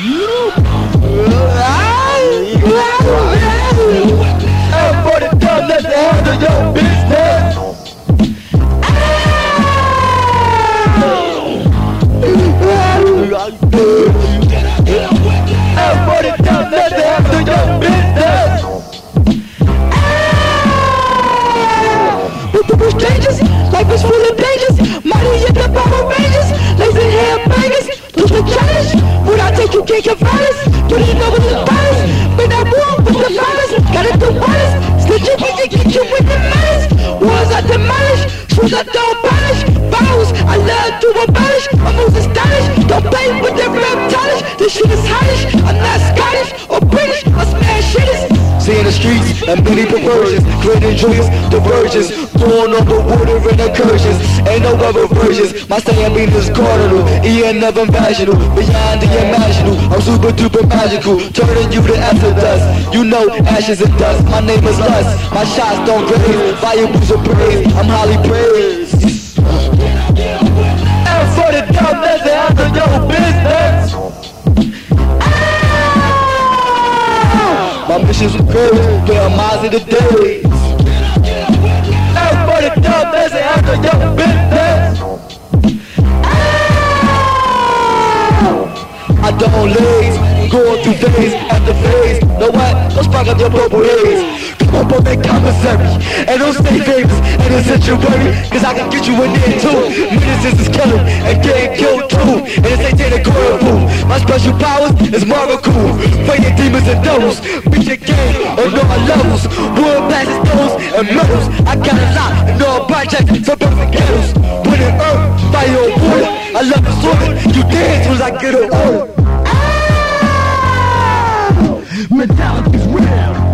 And but I move with the virus. Got it the wireless, snitch it, we can get you with the malice. Walls I demolish, shoes I don't polish. Bows I love to abolish. My moves are streets and many perversions, creating joyous diversions, on the water and incursions. Ain't no other versions. My stamping is cardinal, Ian of invasional, beyond the imaginal. I'm super duper magical, turning you to acid dust. You know ashes and dust. My name is Lust. My shots don't graze, valuables of praise. I'm highly praised. Are great, play on miles of the days. And the dumb, let's handle your business. I don't laze, going through phase after phase. Know what? Let's spark up your purple haze. Come on that commissary, and don't stay famous in a sanctuary, cause I can get you in there too. Ministers is killing, and getting killed too. And it's satanic fool. My special powers is Marvel Cool. Fighting demons and devils, beat your game on all my levels. Wood, plastic stones, and metals. I got a lot in all projects, suburbs and ghettos. Winning earth, fire or water. I love the soil, you dance when I get an order. Ah! Metallic is real.